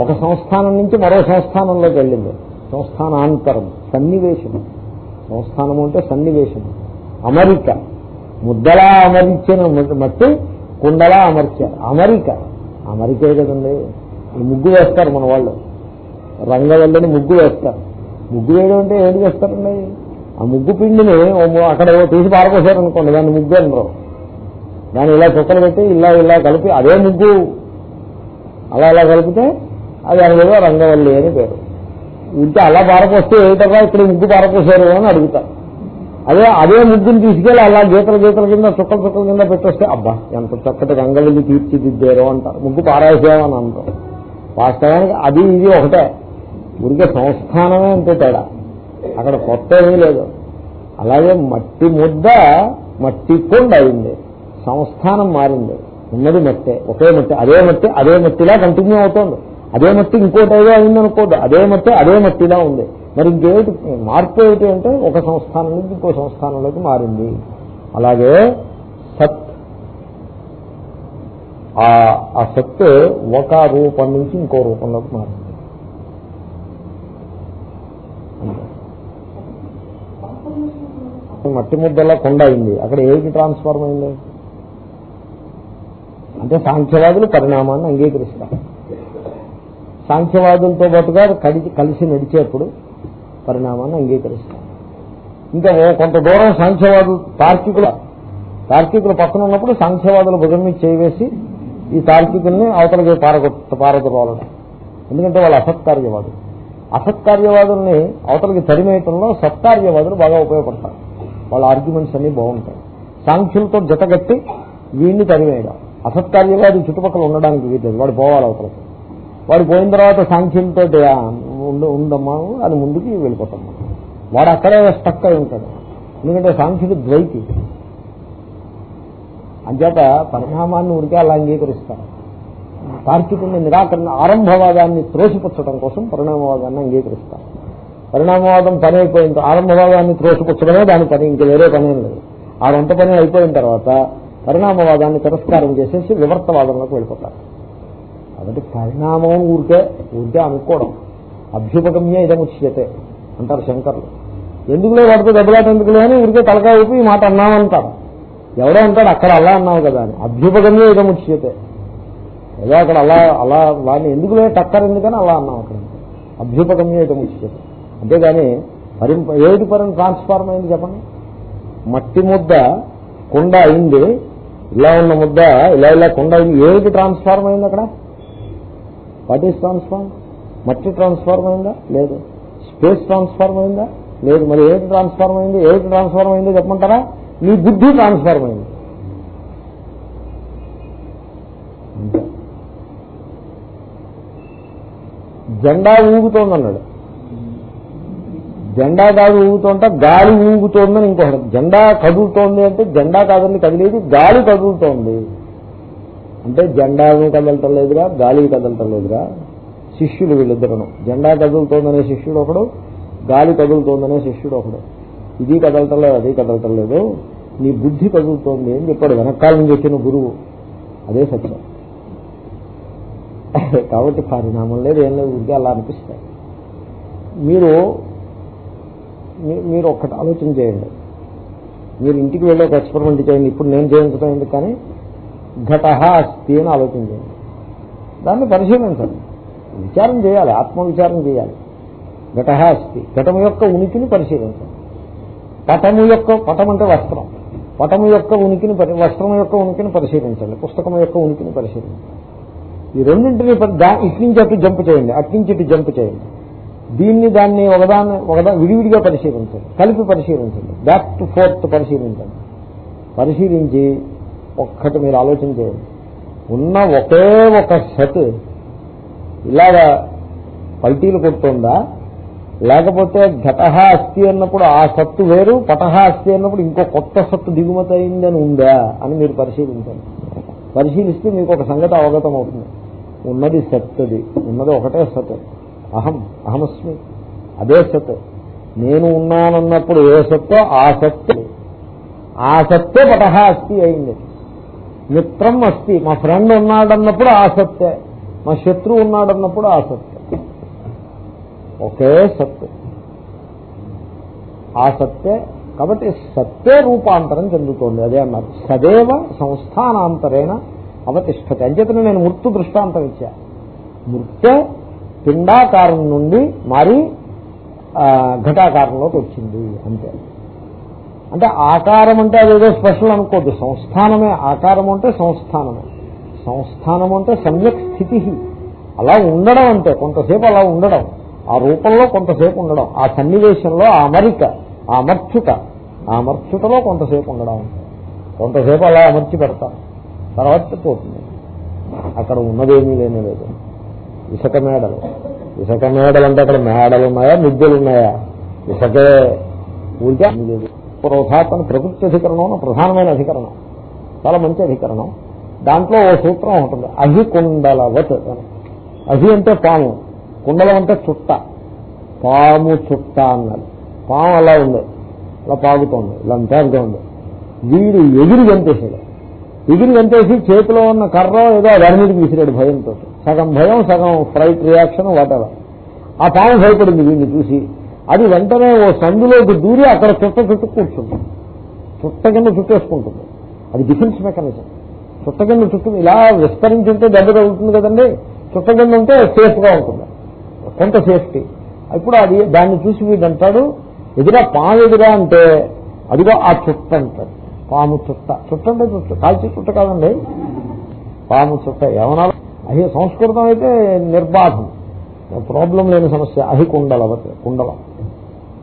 ఒక సంస్థానం నుంచి మరో సంస్థానంలోకి వెళ్ళింది. సంస్థానాంతరం సన్నివేశం. సంస్థానం అంటే సన్నివేశం. అమరిక. ముద్దలా అమరించిన మట్టి కుండలా అమర్చారు అమరిక. అమరికే కదండి. ముగ్గు వేస్తారు మన వాళ్ళు. రంగవల్లిని ముగ్గు వేస్తారు. ముగ్గు వేయడం అంటే ఏం చేస్తారండి ఆ ముగ్గు పిండిని అక్కడ తీసి పారపోసారనుకోండి దాన్ని ముగ్గు అనరు. దాన్ని ఇలా చుక్కలు పెట్టి ఇలా ఇలా కలిపి అదే ముగ్గు. అలా ఇలా కలిపితే అది దాని కూడా రంగవల్లి అని పేరు. ఇంటే అలా పారపోస్తే ఏమిటగా ఇక్కడ ముగ్గు పారపోసారు అని అడుగుతారు. అదే అదే ముగ్గుని తీసుకెళ్ళి అలా గీతల గీతల కింద చుక్కల చుక్కల కింద పెట్టొస్తే అబ్బా ఎంత చక్కటి రంగవల్లి తీర్చిదిద్దారు అంటారు. ముగ్గు పారేసామని అంటారు. వాస్తవానికి అది ఇది ఒకటే. ఊరికే సంస్థానమే అంతే తేడా. అక్కడ కొత్త ఏమీ లేదు. అలాగే మట్టి ముద్ద మట్టి కొండ అయింది. సంస్థానం మారింది. ఉన్నది మట్టే. ఒకే మట్టి అదే మట్టి అదే మట్టిలా కంటిన్యూ అవుతోంది. అదే మట్టి ఇంకోటి ఏదో అయింది అనుకోదు అదే మట్టి అదే మట్టిలా ఉంది. మరి ఇంకేమిటి మార్పు ఏమిటి అంటే ఒక సంస్థానం నుంచి ఇంకో సంస్థానంలోకి మారింది. అలాగే సత్. ఆ ఆ సత్ ఒక రూపం నుంచి ఇంకో రూపంలోకి మారింది. మట్టి ముద్దలా కొండ అయింది. అక్కడ ఏది ట్రాన్స్ఫార్మ్ అయింది? అంటే సాంఖ్యవాదులు పరిణామాన్ని అంగీకరిస్తారు. సాంఖ్యవాదులతో పాటుగా కలిసి కలిసి నడిచేప్పుడు పరిణామాన్ని అంగీకరిస్తారు. ఇంకా కొంత దూరం సాంఖ్యవాదులు తార్కికులు తార్కికులు పక్కన ఉన్నప్పుడు సాంఖ్యవాదులు భుజం మీద చేయవేసి ఈ తార్కికుల్ని అవతలకి పారగొట్ట పారదోలడం ఎందుకంటే వాళ్ళు అసత్కార్యవాదులు. అసత్కార్యవాదుల్ని అవతలకి తరిమేయటంలో సత్కార్యవాదులు బాగా ఉపయోగపడతారు. వాళ్ళ ఆర్గ్యుమెంట్స్ అన్ని బాగుంటాయి. సాంఖ్యులతో జతగట్టి వీడిని తరిమేయడం. అసత్కార్యవాది చుట్టుపక్కల ఉండడానికి వీల్లేదు. వాడు పోవాలి అవతలకి. వాడు పోయిన తర్వాత సాంఖ్యులతో ఉందమ్మా అని ముందుకి వెళ్ళిపోతాం. వాడు అక్కడే స్టక్ అయి ఉంటాడు. ఎందుకంటే సాంఖ్యుడు ద్వైతి. అంచేత పరిణామాన్ని ఉడికే అలా అంగీకరిస్తారు. తార్కికుని నిరాకరణ ఆరంభవాదాన్ని త్రోసిపుచ్చడం కోసం పరిణామవాదాన్ని అంగీకరిస్తారు. పరిణామవాదం పని అయిపోయిన ఆరంభవాదాన్ని త్రోసిపుచ్చడమే దాని పని ఇంక వేరే పని లేదు. ఆ వంట పని అయిపోయిన తర్వాత పరిణామవాదాన్ని తిరస్కారం చేసేసి వివర్తవాదంలోకి వెళ్ళిపోతారు. కాబట్టి పరిణామం ఊరికే ఊరికే అనుకోవడం. అభ్యుపగమ్య ఇదముచ్యతే అంటారు శంకర్లు. ఎందుకులే వాడితో దెబ్బలాట ఎందుకులే అని ఊరికే తలకాయ ఊపి ఈ మాట అన్నామంటారు. ఎవడో అంటాడు అక్కడ అలా అన్నావు కదా అని. అభ్యుపగమ్య ఇదముచ్యతే. ఏదో అక్కడ అలా అలా వాడిని ఎందుకులే టక్కర్ ఎందుకని అలా అన్నాం అక్కడ. అభ్యుపగమ్య ఇదముచ్యతే అంతేగాని పరి ఏది పరం ట్రాన్స్ఫార్మ్ అయింది చెప్పండి? మట్టి ముద్ద కుండ అయింది ఇలా ఉన్న ముద్ద ఇలా ఇలా కుండ అయింది ఏది ట్రాన్స్ఫార్మ్ అయింది అక్కడ? వాట్ ఈస్ ట్రాన్స్ఫార్మ్ మట్టి ట్రాన్స్ఫార్మ్ అయిందా? లేదు. స్పేస్ ట్రాన్స్ఫార్మ్ అయిందా? లేదు. మరి ఏది ట్రాన్స్ఫార్మ్ అయింది? ఏది ట్రాన్స్ఫార్మ్ అయిందో చెప్పమంటారా? మీ బుద్ధి ట్రాన్స్ఫార్మ్ అయింది అంతే జెండా ఊగుతోందన్నాడు. జెండా కాదు ఊగుతుంటే గాలి ఊగుతోందని ఇంకొకటి జెండా కదులుతోంది అంటే జెండా కాదండి కదిలేదు గాలి కదులుతోంది. అంటే జెండాను కదలటం లేదురా గాలి కదలటం లేదురా. శిష్యులు వీళ్ళిద్దరును జెండా కదులుతోందనే శిష్యుడు ఒకడు గాలి కదులుతోందనే శిష్యుడు ఒకడు. ఇది కదలటం లేదు అది కదలటం లేదు. నీ బుద్ధి కదులుతోంది అని చెప్పాడు. వెనకాల నుంచి వచ్చిన గురువు. అదే సత్యం. కాబట్టి పరిణామం లేదు ఏం లేదు ఉంటే అలా అనిపిస్తాయి. మీరు మీ- మీరు ఒక్కటి ఆలోచన చేయండి. మీరు ఇంటికి వెళ్ళి ఒక ఎక్స్పెరిమెంట్ చేయండి. ఇప్పుడు నేను చేయించడం ఎందుకు కానీ ఘట అస్థి అని ఆలోచన చేయండి. దాన్ని పరిశీలించండి. విచారం చేయాలి ఆత్మవిచారం చేయాలి. ఘట అస్థి ఘటము యొక్క ఉనికిని పరిశీలించండి. పటము యొక్క పటం అంటే వస్త్రం. పటము యొక్క ఉనికిని వస్త్రం యొక్క ఉనికిని పరిశీలించండి. పుస్తకం యొక్క ఉనికిని పరిశీలించండి. ఈ రెండింటిని పరి- ఇటు నుంచి అటు జంప్ చేయండి అటు నుంచి ఇటు జంప్ చేయండి. దీన్ని దాన్ని ఒకదాన్ని ఒకదాని విడివిడిగా పరిశీలించండి కలిపి పరిశీలించండి. బ్యాక్ టు ఫోర్త్ పరిశీలించండి. పరిశీలించి ఒక్కటి మీరు ఆలోచన చేయండి. ఉన్న ఒకే ఒక సత్ ఇలాగా పల్టీలు కొడుతుందా? లేకపోతే ఘటహ అస్థి అన్నప్పుడు ఆ సత్తు వేరు పటహ అస్థి అన్నప్పుడు ఇంకో కొత్త సత్తు దిగుమతి అయిందని ఉందా అని మీరు పరిశీలించండి. పరిశీలిస్తే మీకు ఒక సంగతి అవగతం అవుతుంది ఉన్నది సత్తది ఉన్నది ఒకటే సత్. అహం అహమస్మి. అదే సత్. నేను ఉన్నానన్నప్పుడు ఏ సత్తో ఆ సత్తు ఆ సత్తే పటహ అస్థి అయింది. మిత్రం అస్థి మా ఫ్రెండ్ ఉన్నాడన్నప్పుడు ఆ సత్తే మా శత్రువు ఉన్నాడన్నప్పుడు ఆ సత్తే ఒకే సత్తు ఆ సత్తే కాబట్టి సత్తే రూపాంతరం చెందుతోంది. అదే అన్నారు. సదేవ సంస్థానాంతరేణ అవతిష్టత అంచేతనే నేను మృత్తు దృష్టాంతం ఇచ్చా. మృత్తే పిండాకారం నుండి మరి ఘటాకారంలోకి వచ్చింది అంతే. అంటే ఆకారం అంటే అదేదో స్పెషల్ అనుకోద్దు. సంస్థానమే ఆకారం అంటే సంస్థానమే. సంస్థానం అంటే సమ్యక్ స్థితి. అలా ఉండడం అంటే కొంతసేపు అలా ఉండడం. ఆ రూపంలో కొంతసేపు ఉండడం. ఆ సన్నివేశంలో ఆ అమరిక. అమర్చుట. అమర్చుటలో కొంతసేపు ఉండడం. కొంతసేపు అలా అమర్చి పెడతారు తర్వాత పోతుంది. అక్కడ ఉన్నదేమీ లేని లేదు. ఇసుక మేడలు. ఇసుక మేడలు అంటే అక్కడ మేడలు ఉన్నాయా మిద్దెలు ఉన్నాయా ఇసుకే ఊరికే లేదు. పురోధాతన ప్రకృతి అధికరణం ప్రధానమైన అధికరణం. చాలా మంచి అధికరణం. దాంట్లో ఓ సూత్రం ఉంటుంది. అహి కుండలవత్ అని. అహి అంటే పాము. కుండలం అంటే చుట్ట. పాము చుట్ట అన్నది. పాము అలా ఉంది. అలా పాగుతోంది. ఇలా అంతా ఉంది. వీడు ఎగిరి గంతేసాడు ఎగిరి గంతేసి చేతిలో ఉన్న కర్ర ఏదో దాని మీదకి విసిరాడు భయంతో. సగం భయం సగం ఫ్రైట్ రియాక్షన్ వాటెవర్ ఆ పాము భయపడింది వీడిని చూసి. అది వెంటనే ఓ సందులోకి దూరి అక్కడ చుట్ట చుట్టూ కూర్చుంది. చుట్ట కింద చుట్టేసుకుంటుంది. అది డిఫెన్స్ మెకానిజం చుట్ట కింద చుట్టూ ఇలా విస్తరించి ఉంటే దెబ్బ తగులుతుంది కదండి. చుట్ట కింద ఉంటే సేఫ్గా ఉంటుంది. కొంత సేఫ్టీ ఇప్పుడు అది దాన్ని చూసి వీడు అంటాడు ఎదురా పాము ఎదురా అంటే అదిగో ఆ చుట్ట అంటారు. పాము చుట్ట. చుట్ట అంటే చుట్ట. కాల్చి చుట్ట కాదండి. పాము చుట్ట. ఏమన్నా అహి సంస్కృతం అయితే నిర్బాధం. ప్రాబ్లం లేని సమస్య. అహి కుండల కుండల.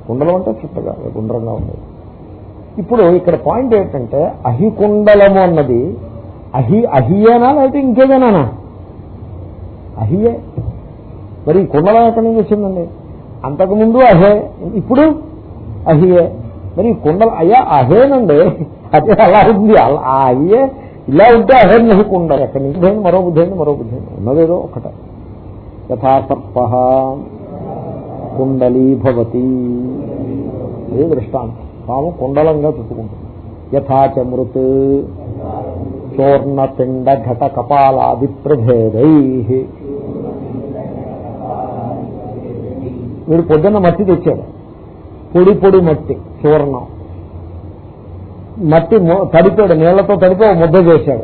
కుండలం అంటే చుట్టగా గుండ్రంగా ఉండేది. ఇప్పుడు ఇక్కడ పాయింట్ ఏంటంటే అహి కుండలము అన్నది అహి అహియేనా లేకపోతే ఇంకేదేనా అహియే. మరి కుండలం ఎక్కడి నుంచి వచ్చిందండి? అంతకుముందు అహే. ఇప్పుడు అహియే మరి కుండలు అయ్యా అహేనండి. అదే అలా ఉంది. ఆ అయ్యే ఇలా ఉంటే అహేన్ నహి కుండలు. ఎక్కడి నుంచి బుద్ధి మరో బుద్ధి అయింది మరో బుద్ధి అయింది ఉన్నదేదో ఒకటే. యథాసర్ప కుండలీభవతి. ఇది దృష్టాంతం. పాము కుండలంగా చుట్టుకుంటుంది యథాచ మృత్. చూర్ణపిండ ఘట కపాలాది ప్రభేదై మీరు పొద్దున్న మట్టి తెచ్చారు పొడి పొడి మట్టి చూర్ణం మట్టి తడిపాడు నీళ్ళతో తడిపి ఒక ముద్ద చేశాడు.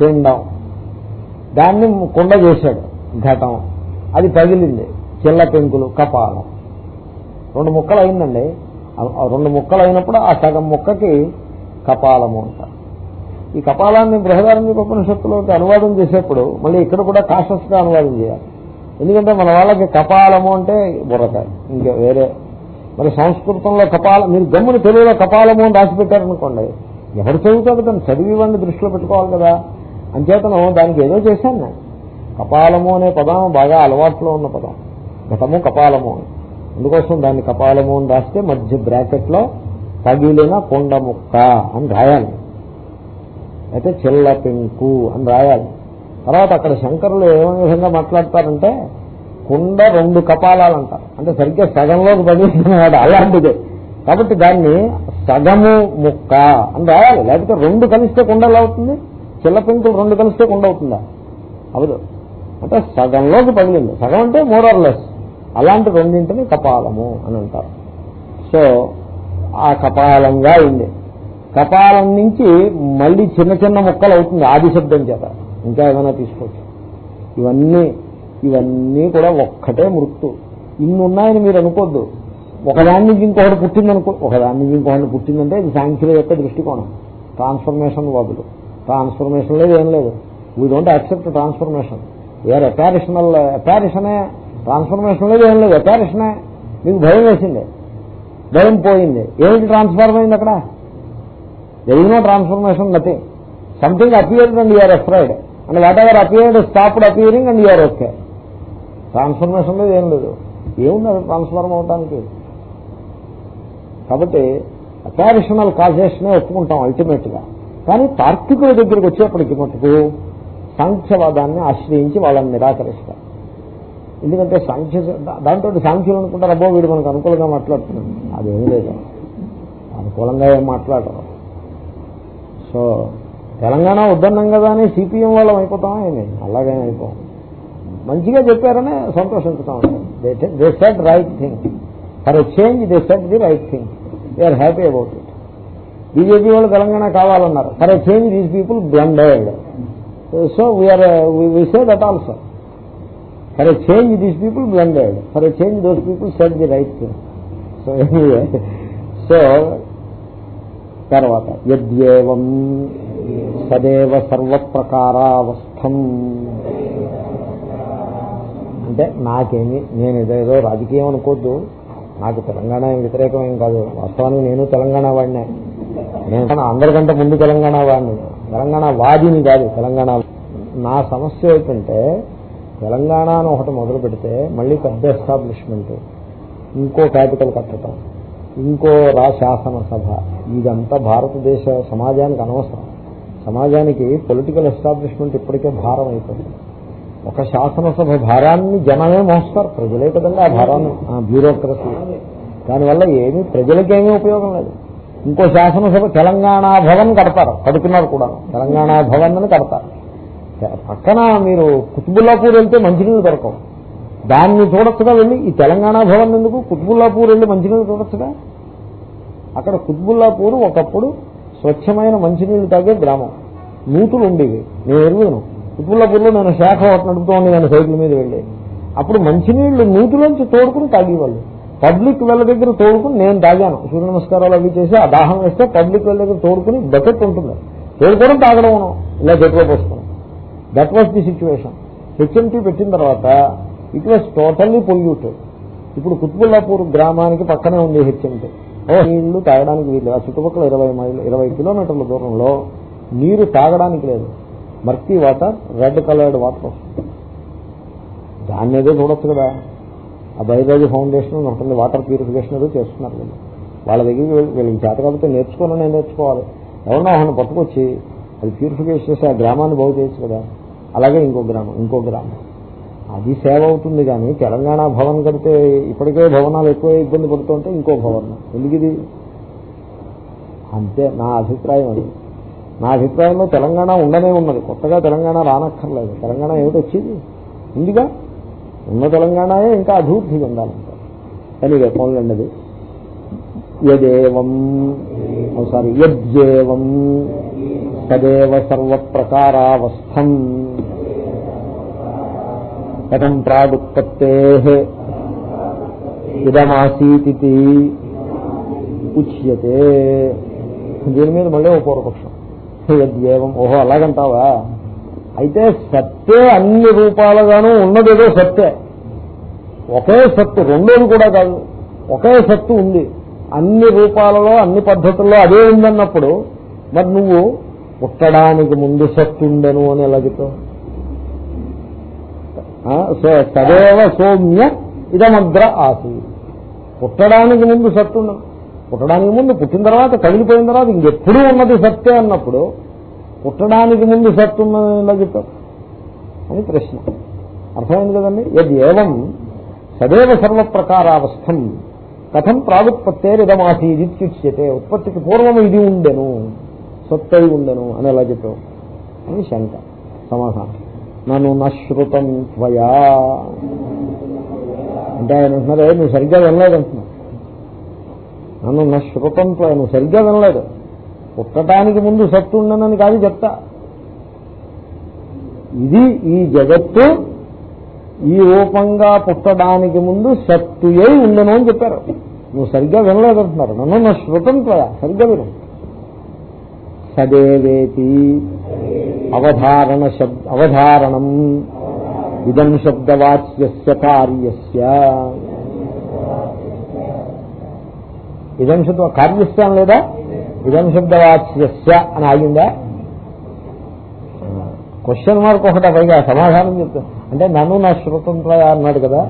పిండం. దాన్ని కుండ చేశాడు ఘటం. అది పగిలింది. చిల్ల పెంకులు కపాలం. రెండు ముక్కలు అయిందండి. రెండు ముక్కలు అయినప్పుడు ఆ సగం ముక్కకి కపాలము అంటారు. ఈ కపాలాన్ని బృహదారంజక ఉపనిషత్తులోకి అనువాదం చేసేప్పుడు మళ్ళీ ఇక్కడ కూడా కాషస్గా అనువాదం చేయాలి. ఎందుకంటే మన వాళ్ళకి కపాలము అంటే బుర్రకాయ. ఇంకా వేరే మరి సంస్కృతంలో కపాల మీరు గమ్మున తెలుగులో కపాలము అని రాసిపెట్టారనుకోండి ఎవరు చదువుతారు దాన్ని? చదివివ్వండి దృష్టిలో పెట్టుకోవాలి కదా. అంచేతను దానికి ఏదో చేశాను నేను. కపాలము అనే పదం బాగా అలవాట్లో ఉన్న పదం. గతము కపాలము అని. అందుకోసం దాన్ని కపాలము అని రాస్తే మధ్య బ్రాకెట్లో తగిలిన కొండ ముక్క అని రాయాలి. అయితే చెల్ల పెంకు అని రాయాలి. తర్వాత అక్కడ శంకరులు ఏ విధంగా మాట్లాడతారంటే కుండ రెండు కపాలాలు అంటారు అంటే సరిగ్గా సగంలోకి పడినాడు అలాంటిదే. కాబట్టి దాన్ని సగము ముక్క అని రాయాలి. లేకపోతే రెండు కలిస్తే కుండ ఎలా అవుతుంది? చిల్ల పెంకులు రెండు కలిస్తే కుండ అవుతుందా? అవదు అంటే సగంలోకి పగిలింది. సగం అంటే మోరర్లెస్ అలాంటి రెండింటిని కపాలము అని అంటారు. సో ఆ కపాలంగా అయింది. కపాలం నుంచి మళ్ళీ చిన్న చిన్న ముక్కలు అవుతుంది ఆది శబ్దం చేత. ఇంకా ఏమైనా తీసుకోవచ్చు. ఇవన్నీ ఇవన్నీ కూడా ఒక్కటే మృత్తు. ఇన్ని ఉన్నాయని మీరు అనుకోద్దు. ఒకదాని నుంచి ఇంకొకటి పుట్టిందనుకో ఒకదాని నుంచి ఇంకొకటి పుట్టిందంటే ఇది సాంఖ్యుల యొక్క దృష్టికోణం. ట్రాన్స్ఫర్మేషన్ వాదులు. ట్రాన్స్ఫర్మేషన్ లేదు ఏం లేదు. వీ డోంట్ యాక్సెప్ట్ ట్రాన్స్ఫర్మేషన్ వేరే అపారిషనల్ అపారిషనే ట్రాన్స్ఫర్మేషన్ లేదు ఏం లేదు. అపారిషనే మీకు భయం వేసింది. భయం పోయింది. ఏమిటి ట్రాన్స్ఫార్మ్ అయింది అక్కడ? There is no transformation nothing something appeared and you're afraid and whatever appeared stopped appearing and you're okay transformation లేదు ఏం లేదు. ఏముంది ట్రాన్స్ఫార్మ్ అవడానికి కాబట్టి అపారిషనల్ కాజేషనే ఒప్పుకుంటాం అల్టిమేట్గా కానీ తార్కికుల దగ్గరికి వచ్చేప్పటికి మటుకు సాంఖ్యవాదాన్ని ఆశ్రయించి వాళ్ళని నిరాకరిస్తారు. ఎందుకంటే సాంఖ్య దాంతో సాంఖ్యులు అనుకుంటారు అబ్బో వీడు మనకు అనుకూలంగా మాట్లాడుతున్నాడు. అదేమీ లేదు. అనుకూలంగా ఏం మాట్లాడరు. సో తెలంగాణ వద్దన్నాం కదా అని సిపిఎం వాళ్ళం అయిపోతామా ఏమి? అలాగే అయిపోం మంచిగా చెప్పారనే సంతోషించుతాం they set right thing for a change they set the right thing they are happy about it BJP వాళ్ళు తెలంగాణ కావాలన్నారు. For a change these people blundered so we're we say that also for a change these people blundered for a change those people set the right thing so anyway so తర్వాత యద్యేవం సదేవ సర్వప్రకారావస్థం అంటే నాకేమి నేను ఏదో రాజకీయం అనుకోద్దు నాకు తెలంగాణ వ్యతిరేకం ఏం కాదు. వాస్తవానికి నేను తెలంగాణ వాడినే. నేను అందరికంటే ముందు తెలంగాణ వాడిని. తెలంగాణ వాదిని కాదు తెలంగాణ నా సమస్య ఏంటంటే తెలంగాణ అని ఒకటి మొదలు పెడితే మళ్ళీ పెద్ద ఎస్టాబ్లిష్మెంట్ ఇంకో క్యాపిటల్ కట్టడం ఇంకో రా శాసనసభ ఇదంతా భారతదేశ సమాజానికి అనవసరం. సమాజానికి పొలిటికల్ ఎస్టాబ్లిష్మెంట్ ఇప్పటికే భారం అయిపోతుంది ఒక శాసనసభ భారాన్ని జనమే మోస్తారు. ప్రజలే కదండి ఆ భారాన్ని బ్యూరోక్రసీ. దానివల్ల ఏమి ప్రజలకేమీ ఉపయోగం లేదు. ఇంకో శాసనసభ తెలంగాణ భవన్ కడతారు కడుతున్నారు కూడా. తెలంగాణ భవన్ అని కడతారు. పక్కన మీరు కుతుబుల్లాపూర్ వెళ్తే మంచినీళ్ళు దొరకవు. దాన్ని చూడొచ్చుగా వెళ్ళి ఈ తెలంగాణ భవన్ ఎందుకు? కుతుబుల్లాపూర్ వెళ్ళి మంచినీళ్ళు చూడొచ్చుగా అక్కడ కుతుబుల్లాపూర్ ఒకప్పుడు స్వచ్ఛమైన మంచినీళ్ళు తాగే గ్రామం. నూతులు ఉండేవి నేను ఎరుగును కుతుబుల్లాపూర్లో నేను శాఖ ఒకటి నడుపుతూ ఉండి నేను సైకిల్ మీద వెళ్ళి. అప్పుడు మంచినీళ్ళు నీటిలోంచి తోడుకుని తాగేవాళ్ళు. పబ్లిక్ వెళ్ళ దగ్గర తోడుకుని నేను తాగాను. సూర్య నమస్కారాలు అవి చేసి ఆ దాహం వేస్తే పబ్లిక్ వెళ్ళ దగ్గర తోడుకుని బకెట్ ఉంటుంది తోడుకోవడం తాగడం ఇలా చేతిలో పోసుకోవడం that was the situation HMT పెట్టిన తర్వాత ఇట్ వాస్ టోటల్లీ పొల్యూటెడ్ ఇప్పుడు కుత్బుల్లాపూర్ గ్రామానికి పక్కనే ఉంది హెచ్ఎంటీ ఓ నీళ్ళు తాగడానికి వీలు ఆ చుట్టుపక్కల ఇరవై మైళ్ళు ఇరవై కిలోమీటర్ల దూరంలో నీరు తాగడానికి లేదు. Murky water red coloured water వస్తుంది. దాన్ని ఏదో చూడొచ్చు కదా. ఆ బైరాజు ఫౌండేషన్ ఉంటుంది వాటర్ ప్యూరిఫికేషన్ ఏదో చేస్తున్నారు వీళ్ళు. వాళ్ళ దగ్గరికి వీళ్ళకి చేత కాబట్టి నేర్చుకోవాలని నేను నేర్చుకోవాలి. ఎవరినో ఒకరిని పట్టుకొచ్చి అది ప్యూరిఫికేషన్ చేసి ఆ గ్రామాన్ని బాగు చేయొచ్చు కదా. అలాగే ఇంకో గ్రామం ఇంకో గ్రామం. అది సేవ అవుతుంది కానీ తెలంగాణ భవన్ కడితే ఇప్పటికే భవనాలు ఎక్కువ ఇబ్బంది పడుతుంటే ఇంకో భవనం. ఎందుకు ఇది అంతే నా అభిప్రాయం అది. నా అభిప్రాయంలో తెలంగాణ ఉండనే ఉన్నది. కొత్తగా తెలంగాణ రానక్కర్లేదు. తెలంగాణ ఏమిటి వచ్చేది? ఉందిగా? ఉన్న తెలంగాణయే ఇంకా అభివృద్ధి చెందాలంటే ఎనివే పోలండి యదేవం సారీ యద్యేవం తదేవ సర్వప్రకారావస్థం. కథం ప్రాగుత్పత్తే ఇదమాసీతి ఉచ్యతే. దీని మీద మళ్ళీ ఒక పూర్వపక్షం. యద్యేవం ఓహో అలాగంటావా? అయితే సత్తే అన్ని రూపాలుగాను ఉన్నదేదో సత్తే. ఒకే సత్తు రెండోది కూడా కాదు. ఒకే సత్తు ఉంది. అన్ని రూపాలలో అన్ని పద్ధతుల్లో అదే ఉందన్నప్పుడు మరి నువ్వు పుట్టడానికి ముందు సత్తు ఉండను అని ఎలా చెప్పావు సో సదేవ సౌమ్య ఇదమద్ర ఆసి పుట్టడానికి ముందు సత్తు ఉండను పుట్టడానికి ముందు పుట్టిన తర్వాత తగిలిపోయిన తర్వాత ఇంకెప్పుడు ఉన్నది సత్తే అన్నప్పుడు పుట్టడానికి ముందు సత్తు ఉన్నది ఎలా చెప్పారు. అని ప్రశ్న. అర్థమైంది కదండి? యది ఏవం సదేవ సర్వప్రకారావస్థం కథం ప్రాగుత్పత్తేరిదమాసీదిత్యుచ్యతే ఉత్పత్తికి పూర్వం ఇది ఉండెను సత్తై ఉండెను అని ఎలా చెప్పావు? అని శంక. సమాధానం. నన్ను నశ్రుతం త్వయా. అంటే ఆయన అంటున్నారు నువ్వు సరిగ్గా వెళ్ళలేదంటున్నావు నన్ను నా శృతం నువ్వు సరిగ్గా వినలేదు. పుట్టడానికి ముందు సత్తు ఉండనని కాదు చెప్తా. ఇది ఈ జగత్తు ఈ రూపంగా పుట్టడానికి ముందు సత్తుయై ఉండను అని చెప్పారు. నువ్వు సరిగ్గా వినలేదంటున్నారు నన్ను నా శృతం త్వయా సరిగ్గా విను. సదేవేతి అవధారణ శబ్ద అవధారణం. ఇదం శబ్దవాచ్యస్య కార్యస్య. ఇదం శబ్ద లేదా? ఇదం శబ్దవాచ్యస్య అని ఆగిందా? క్వశ్చన్ మార్క్ ఒకట పైగా సమాధానం చెప్తాను అంటే నన్ను నా శృతంత్రయ అన్నాడు కదా.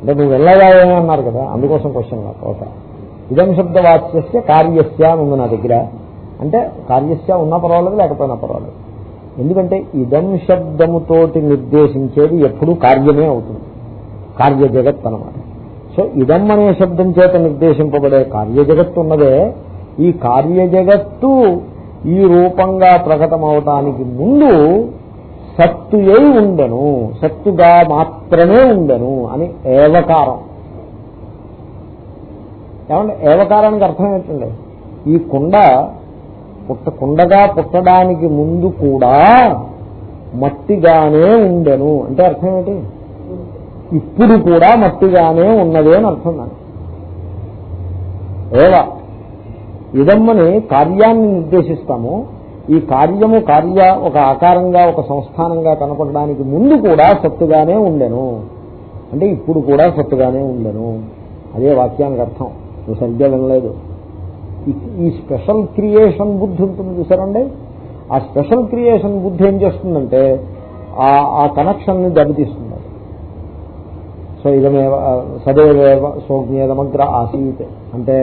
అంటే నువ్వు వెళ్ళగా అన్నారు కదా. అందుకోసం క్వశ్చన్ మార్క్ ఒక ఇదం శబ్దవాచ్యస్య కార్యస్య అని ఉంది నా దగ్గర. అంటే కార్యస్య ఉన్నా పర్వాలేదు లేకపోయినా పర్వాలేదు. ఎందుకంటే ఇదం శబ్దముతోటి నిర్దేశించేది ఎప్పుడూ కార్యమే అవుతుంది. కార్య జగత్ అనమాట సో ఇదం అనే శబ్దం చేత నిర్దేశింపబడే కార్య జగత్తు ఉన్నదే. ఈ కార్య జగత్తు ఈ రూపంగా ప్రకటమవటానికి ముందు సత్తు అయి సత్తుగా మాత్రమే ఉండను అని ఏవకారం. ఏమంటే ఏవకారానికి అర్థం ఏంటండి? ఈ కుండ పుట్ట కుండగా పుట్టడానికి ముందు కూడా మట్టిగానే ఉండెను. అంటే అర్థం ఏంటి? ఇప్పుడు కూడా మట్టిగానే ఉన్నది అని అర్థం దాన్ని ఏవా? ఇదమ్మని కార్యాన్ని నిర్దేశిస్తాము. ఈ కార్యము కార్య ఒక ఆకారంగా ఒక సంస్థానంగా కనపడడానికి ముందు కూడా సత్తుగానే ఉండెను. అంటే ఇప్పుడు కూడా సత్తుగానే ఉండెను. అదే వాక్యానికి అర్థం. నువ్వు సరిగ్గా వినలేదు. ఈ- స్పెషల్ క్రియేషన్ బుద్ధి ఉంటుంది చూసారండి? ఆ స్పెషల్ క్రియేషన్ బుద్ధి ఏం చేస్తుందంటే ఆ ఆ కనెక్షన్ని దెబ్బతీస్తుంది. సో ఇదమేవ సదేవేవ సౌజ్ఞేదమగ్ర ఆసీత్. అంటే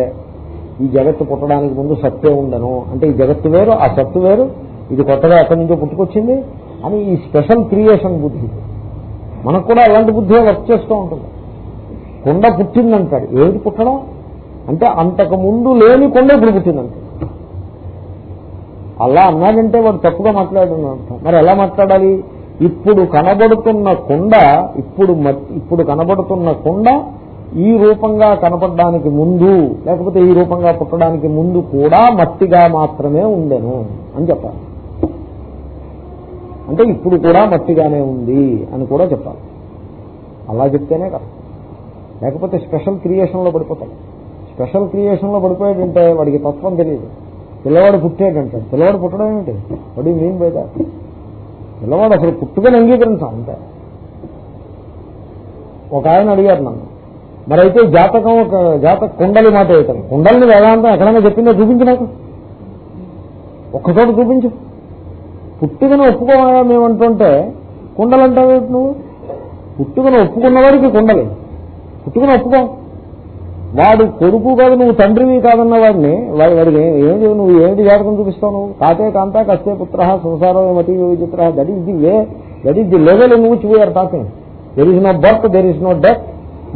ఈ జగత్తు పుట్టడానికి ముందు సత్తే ఉండను. అంటే ఈ జగత్తు వేరు ఆ సత్తు వేరు. ఇది కొత్తగా ఎక్కడి నుంచో పుట్టుకొచ్చింది అని ఈ స్పెషల్ క్రియేషన్ బుద్ధి మనకు కూడా అలాంటి బుద్ధి వర్క్ చేస్తూ ఉంటుంది. కొండ పుట్టిందంటాడు ఏమిటి పుట్టడం? అంటే అంతకు ముందు లేని కొండ ఇప్పుడు పుట్టిందంటాడు అలా అన్నాడంటే వాడు తప్పుగా మాట్లాడుతున్నట్టు మరి ఎలా మాట్లాడాలి? ఇప్పుడు కనబడుతున్న కొండ ఇప్పుడు ఇప్పుడు కనబడుతున్న కొండ ఈ రూపంగా కనపడడానికి ముందు లేకపోతే ఈ రూపంగా పుట్టడానికి ముందు కూడా మట్టిగా మాత్రమే ఉండెను అని చెప్పాలి. అంటే ఇప్పుడు కూడా మట్టిగానే ఉంది అని కూడా చెప్పాలి. అలా చెప్తేనే కదా. లేకపోతే స్పెషల్ క్రియేషన్లో పడిపోతాడు స్పెషల్ క్రియేషన్లో పడిపోయాడంటే వాడికి తత్వం తెలియదు. పిల్లవాడు పుట్టేటంటాడు. పిల్లవాడు పుట్టడం ఏంటి? వాడి మీన్ బయట పిల్లవాడు అసలు పుట్టుకని అంగీకరించాం అంతే. ఒక ఆయన అడిగారు నన్ను. మరైతే జాతకం ఒక జాతక కుండలి మాట అవుతాను కుండలిని వేదాంతం ఎక్కడైనా చెప్పిందో? చూపించు నాకు. ఒక్కచోట చూపించు. పుట్టుకను ఒప్పుకోవాలా మేమంటుంటే కుండలంటావు నువ్వు? పుట్టుకను ఒప్పుకున్నవాడికి కుండలి. పుట్టుకను ఒప్పుకో. వాడు కొడుకు కాదు నువ్వు తండ్రివి కాదన్న వాడిని వాడి వాడికి ఏమిటి నువ్వు ఏమిటి జాతకం చూపిస్తావు నువ్వు? కాతే కాంత కస్తే పుత్ర సంసారం మతి విచిత్ర. That is the way that is the level in which we're talking there is no birth there is no death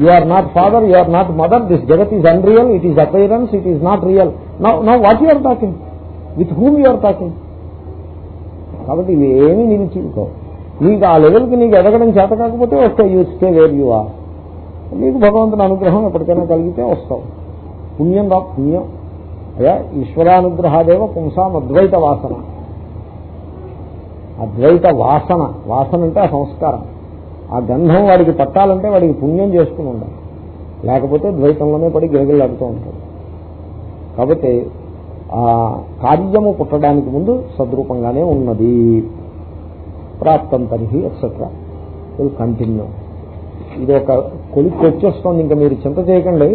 you are not father you are not mother this జగత్ is unreal it is appearance it is not real now what you are talking with whom you are talking కాబట్టి ఇవి ఏమీ నీకు నీకు ఆ లెవెల్కి నీకు ఎదగడం చేత కాకపోతే వస్తాయి you stay where you are నీకు భగవంతుని అనుగ్రహం ఎప్పటికైనా కలిగితే వస్తావు. పుణ్యం రా పుణ్యం. అయ్యా ఈశ్వరానుగ్రహాదేవ పుంసాం అద్వైత వాసన. అద్వైత వాసన. వాసన అంటే ఆ సంస్కారం. ఆ గంధం వాడికి పట్టాలంటే వాడికి పుణ్యం చేసుకుని ఉండాలి. లేకపోతే ద్వైతంలోనే పడి గిరగిలాడుతూ ఉంటాడు. కాబట్టి ఆ కార్యము పుట్టడానికి ముందు సద్రూపంగానే ఉన్నది. ప్రాప్తం తరిహి ఎక్సెట్రా విల్ కంటిన్యూ ఇది ఒక కొలిక్కి వచ్చేస్తుంది ఇంకా మీరు చింత చేయకండి.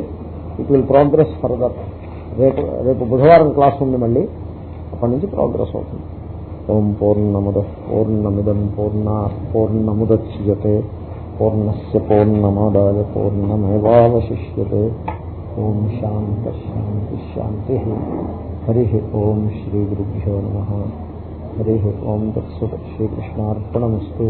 ఇట్ విల్ ప్రోగ్రెస్ ఫర్దర్ రేపు రేపు బుధవారం క్లాస్ ఉంది మళ్ళీ. అప్పటి నుంచి ప్రోగ్రెస్ అవుతుంది. ఓం పూర్ణముద పూర్ణమిదం పూర్ణ పూర్ణముద్యతే పూర్ణస్ పూర్ణమాదాయ పూర్ణమేవాశిష్యతే ఓం శాంత శాంతి శాంతి. హరి ఓం శ్రీ గురుభ్యో నమ. హరి ఓం తత్సత్. శ్రీకృష్ణార్పణమస్తు